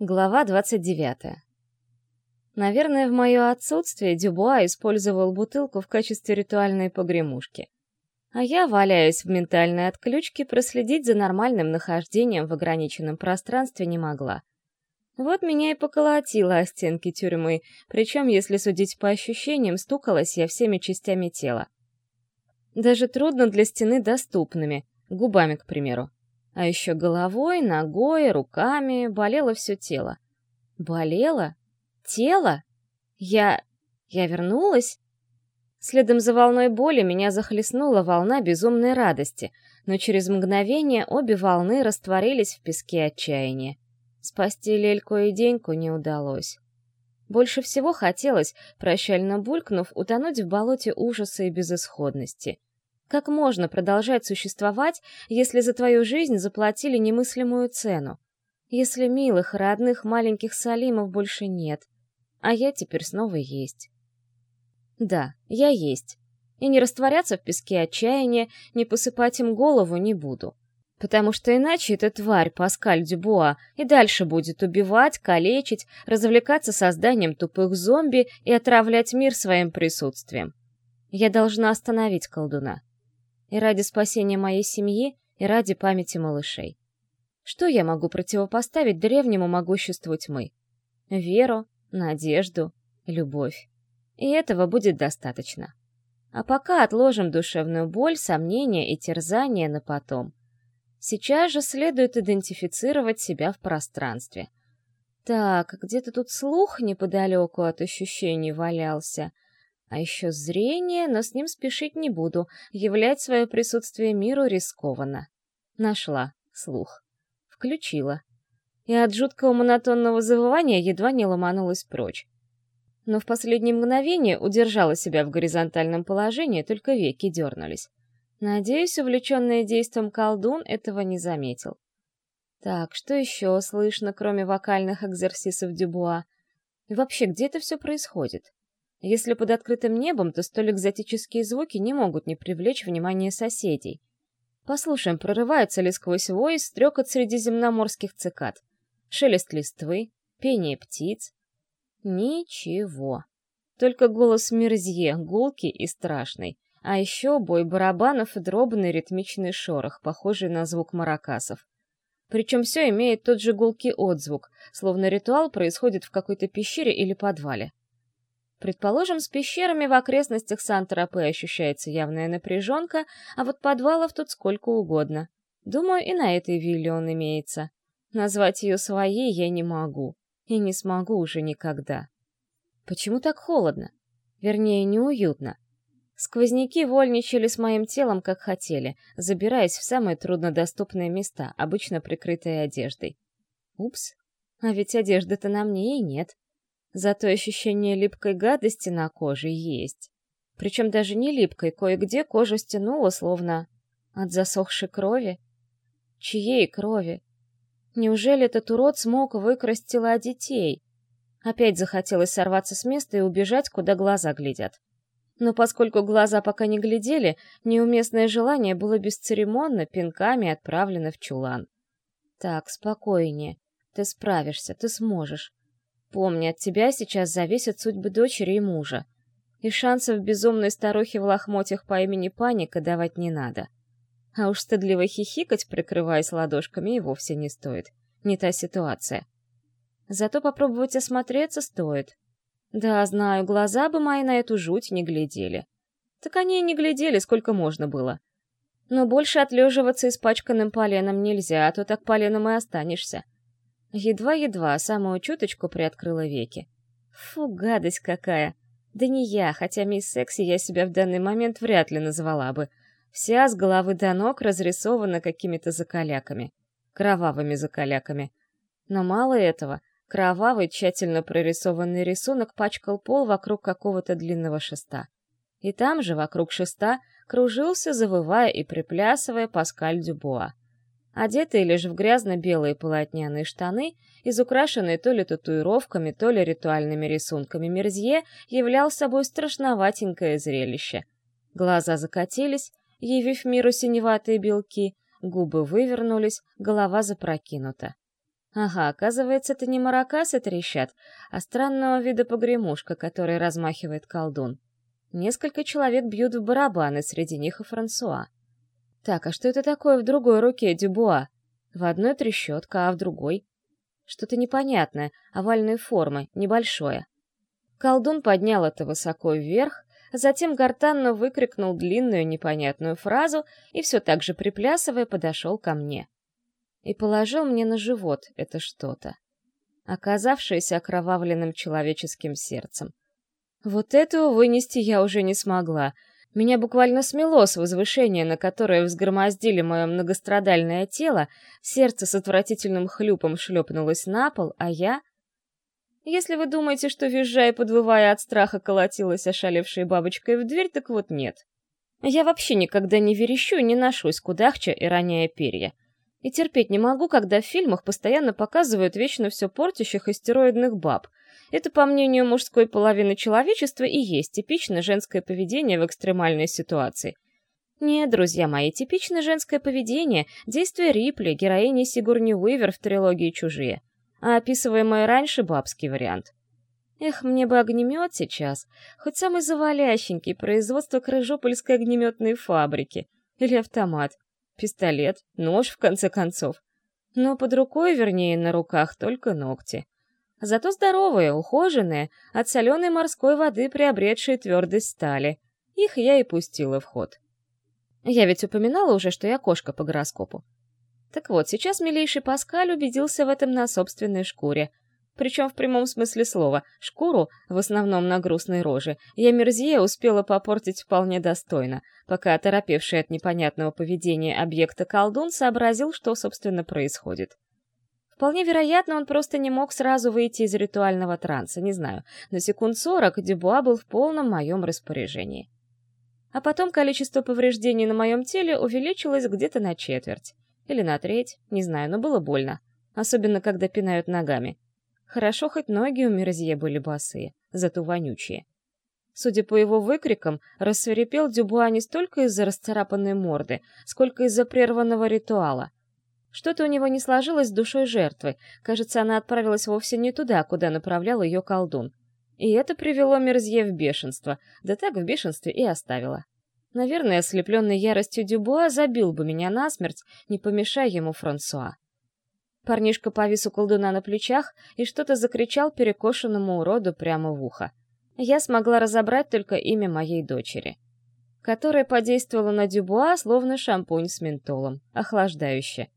Глава 29. Наверное, в мое отсутствие Дюбуа использовал бутылку в качестве ритуальной погремушки. А я, валяясь в ментальной отключке, проследить за нормальным нахождением в ограниченном пространстве не могла. Вот меня и поколотило о стенки тюрьмы, причем, если судить по ощущениям, стукалась я всеми частями тела. Даже трудно для стены доступными, губами, к примеру. А еще головой, ногой, руками болело все тело. Болело? Тело? Я... я вернулась? Следом за волной боли меня захлестнула волна безумной радости, но через мгновение обе волны растворились в песке отчаяния. Спасти Лельку и Деньку не удалось. Больше всего хотелось, прощально булькнув, утонуть в болоте ужаса и безысходности. Как можно продолжать существовать, если за твою жизнь заплатили немыслимую цену? Если милых, родных, маленьких Салимов больше нет, а я теперь снова есть. Да, я есть. И не растворяться в песке отчаяния, не посыпать им голову не буду. Потому что иначе эта тварь Паскаль Дюбуа и дальше будет убивать, калечить, развлекаться созданием тупых зомби и отравлять мир своим присутствием. Я должна остановить колдуна и ради спасения моей семьи, и ради памяти малышей. Что я могу противопоставить древнему могуществу тьмы? Веру, надежду, любовь. И этого будет достаточно. А пока отложим душевную боль, сомнения и терзания на потом. Сейчас же следует идентифицировать себя в пространстве. Так, где-то тут слух неподалеку от ощущений валялся — а еще зрение, но с ним спешить не буду, являть свое присутствие миру рискованно. Нашла слух. Включила. И от жуткого монотонного завывания едва не ломанулась прочь. Но в последнее мгновение удержала себя в горизонтальном положении, только веки дернулись. Надеюсь, увлеченный действом колдун этого не заметил. Так, что еще слышно, кроме вокальных экзерсисов Дюбуа? И вообще, где это все происходит? Если под открытым небом, то столь экзотические звуки не могут не привлечь внимание соседей. Послушаем, прорывается ли сквозь вой стрекот средиземноморских цикад, шелест листвы, пение птиц. Ничего. Только голос Мерзье, гулкий и страшный, а еще бой барабанов и дробный ритмичный шорох, похожий на звук маракасов. Причем все имеет тот же гулкий отзвук, словно ритуал происходит в какой-то пещере или подвале. Предположим, с пещерами в окрестностях Сан-Тропе ощущается явная напряженка, а вот подвалов тут сколько угодно. Думаю, и на этой вилле он имеется. Назвать ее своей я не могу. И не смогу уже никогда. Почему так холодно? Вернее, неуютно. Сквозняки вольничали с моим телом, как хотели, забираясь в самые труднодоступные места, обычно прикрытые одеждой. Упс, а ведь одежды-то на мне и нет. Зато ощущение липкой гадости на коже есть. Причем даже не липкой, кое-где кожа стянула, словно от засохшей крови. Чьей крови? Неужели этот урод смог выкрасть тела детей? Опять захотелось сорваться с места и убежать, куда глаза глядят. Но поскольку глаза пока не глядели, неуместное желание было бесцеремонно пинками отправлено в чулан. Так, спокойнее. Ты справишься, ты сможешь. Помни, от тебя сейчас зависят судьбы дочери и мужа. И шансов безумной старухе в лохмотьях по имени Паника давать не надо. А уж стыдливо хихикать, прикрываясь ладошками, и вовсе не стоит. Не та ситуация. Зато попробовать осмотреться стоит. Да, знаю, глаза бы мои на эту жуть не глядели. Так они и не глядели, сколько можно было. Но больше отлеживаться испачканным поленом нельзя, а то так поленом и останешься. Едва-едва, самую чуточку приоткрыла веки. Фу, гадость какая! Да не я, хотя мисс Секси я себя в данный момент вряд ли назвала бы. Вся с головы до ног разрисована какими-то закаляками. Кровавыми закаляками. Но мало этого. Кровавый, тщательно прорисованный рисунок пачкал пол вокруг какого-то длинного шеста. И там же, вокруг шеста, кружился, завывая и приплясывая Паскаль Дюбуа одетый лишь в грязно-белые полотняные штаны, изукрашенный то ли татуировками, то ли ритуальными рисунками Мерзье, являл собой страшноватенькое зрелище. Глаза закатились, явив миру синеватые белки, губы вывернулись, голова запрокинута. Ага, оказывается, это не маракасы трещат, а странного вида погремушка, который размахивает колдун. Несколько человек бьют в барабаны, среди них и Франсуа. Так, а что это такое в другой руке Дюбуа? В одной трещотка, а в другой? Что-то непонятное, овальной формы, небольшое. Колдун поднял это высоко вверх, затем гортанно выкрикнул длинную непонятную фразу и все так же приплясывая подошел ко мне и положил мне на живот это что-то, оказавшееся окровавленным человеческим сердцем. Вот этого вынести я уже не смогла. Меня буквально смело с возвышения, на которое взгромоздили мое многострадальное тело, сердце с отвратительным хлюпом шлепнулось на пол, а я... Если вы думаете, что, визжая и подвывая от страха, колотилась ошалевшей бабочкой в дверь, так вот нет. Я вообще никогда не верещу и не ношусь кудахча и роняя перья. И терпеть не могу, когда в фильмах постоянно показывают вечно все портящих истероидных баб. Это, по мнению мужской половины человечества, и есть типичное женское поведение в экстремальной ситуации. Нет, друзья мои, типичное женское поведение — действие Рипли, героини Сигурни Уивер в трилогии «Чужие», а описываемый раньше бабский вариант. Эх, мне бы огнемет сейчас, хоть самый завалященький, производство крыжопольской огнеметной фабрики. Или автомат. Пистолет, нож, в конце концов. Но под рукой, вернее, на руках только ногти. Зато здоровые, ухоженные, от соленой морской воды приобретшие твердость стали. Их я и пустила в ход. Я ведь упоминала уже, что я кошка по гороскопу. Так вот, сейчас милейший Паскаль убедился в этом на собственной шкуре — причем в прямом смысле слова. Шкуру, в основном на грустной роже, я Мерзье успела попортить вполне достойно, пока оторопевший от непонятного поведения объекта колдун сообразил, что, собственно, происходит. Вполне вероятно, он просто не мог сразу выйти из ритуального транса, не знаю. На секунд сорок Дюбуа был в полном моем распоряжении. А потом количество повреждений на моем теле увеличилось где-то на четверть. Или на треть, не знаю, но было больно. Особенно, когда пинают ногами. Хорошо, хоть ноги у Мерзье были босые, зато вонючие. Судя по его выкрикам, рассверепел Дюбуа не столько из-за расцарапанной морды, сколько из-за прерванного ритуала. Что-то у него не сложилось с душой жертвы, кажется, она отправилась вовсе не туда, куда направлял ее колдун. И это привело Мерзье в бешенство, да так в бешенстве и оставило. Наверное, ослепленный яростью Дюбуа забил бы меня насмерть, не помешая ему Франсуа. Парнишка повис у колдуна на плечах и что-то закричал перекошенному уроду прямо в ухо. Я смогла разобрать только имя моей дочери, которое подействовало на Дюбуа, словно шампунь с ментолом, охлаждающе.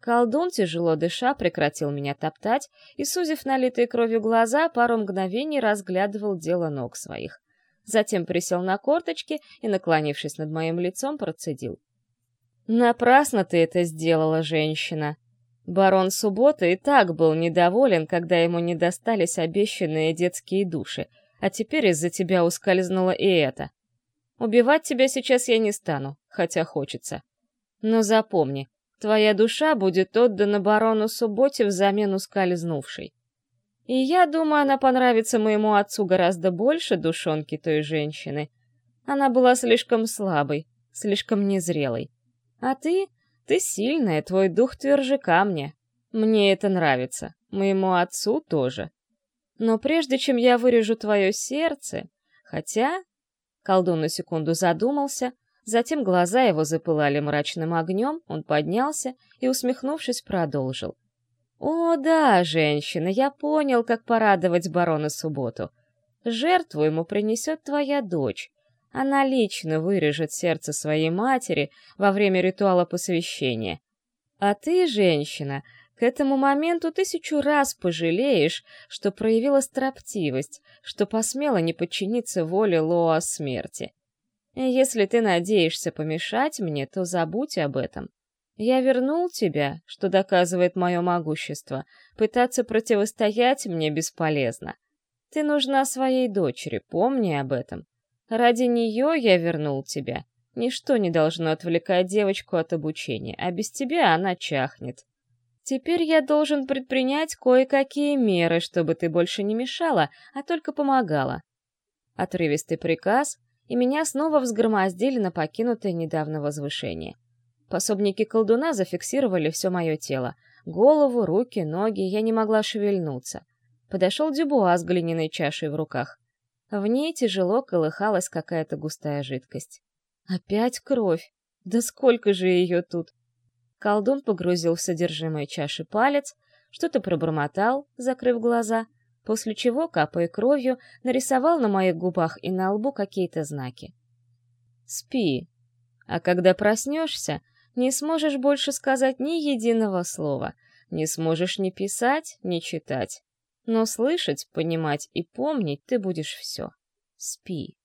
Колдун, тяжело дыша, прекратил меня топтать и, сузив налитые кровью глаза, пару мгновений разглядывал дело ног своих. Затем присел на корточки и, наклонившись над моим лицом, процедил. «Напрасно ты это сделала, женщина!» Барон Суббота и так был недоволен, когда ему не достались обещанные детские души, а теперь из-за тебя ускользнуло и это. Убивать тебя сейчас я не стану, хотя хочется. Но запомни, твоя душа будет отдана барону Субботе взамен ускользнувшей. И я думаю, она понравится моему отцу гораздо больше душонки той женщины. Она была слишком слабой, слишком незрелой. А ты ты сильная, твой дух тверже камня. Мне это нравится. Моему отцу тоже. Но прежде чем я вырежу твое сердце... Хотя...» Колдун на секунду задумался, затем глаза его запылали мрачным огнем, он поднялся и, усмехнувшись, продолжил. «О, да, женщина, я понял, как порадовать барона Субботу. Жертву ему принесет твоя дочь, она лично вырежет сердце своей матери во время ритуала посвящения. А ты, женщина, к этому моменту тысячу раз пожалеешь, что проявила строптивость, что посмела не подчиниться воле Лоа смерти. И если ты надеешься помешать мне, то забудь об этом. Я вернул тебя, что доказывает мое могущество. Пытаться противостоять мне бесполезно. Ты нужна своей дочери, помни об этом. Ради нее я вернул тебя. Ничто не должно отвлекать девочку от обучения, а без тебя она чахнет. Теперь я должен предпринять кое-какие меры, чтобы ты больше не мешала, а только помогала. Отрывистый приказ, и меня снова взгромоздили на покинутое недавно возвышение. Пособники колдуна зафиксировали все мое тело, Голову, руки, ноги, я не могла шевельнуться. Подошел Дюбуа с глиняной чашей в руках. В ней тяжело колыхалась какая-то густая жидкость. Опять кровь! Да сколько же ее тут! Колдун погрузил в содержимое чаши палец, что-то пробормотал, закрыв глаза, после чего, капая кровью, нарисовал на моих губах и на лбу какие-то знаки. «Спи, а когда проснешься, не сможешь больше сказать ни единого слова, не сможешь ни писать, ни читать. Но слышать, понимать и помнить ты будешь все. Спи.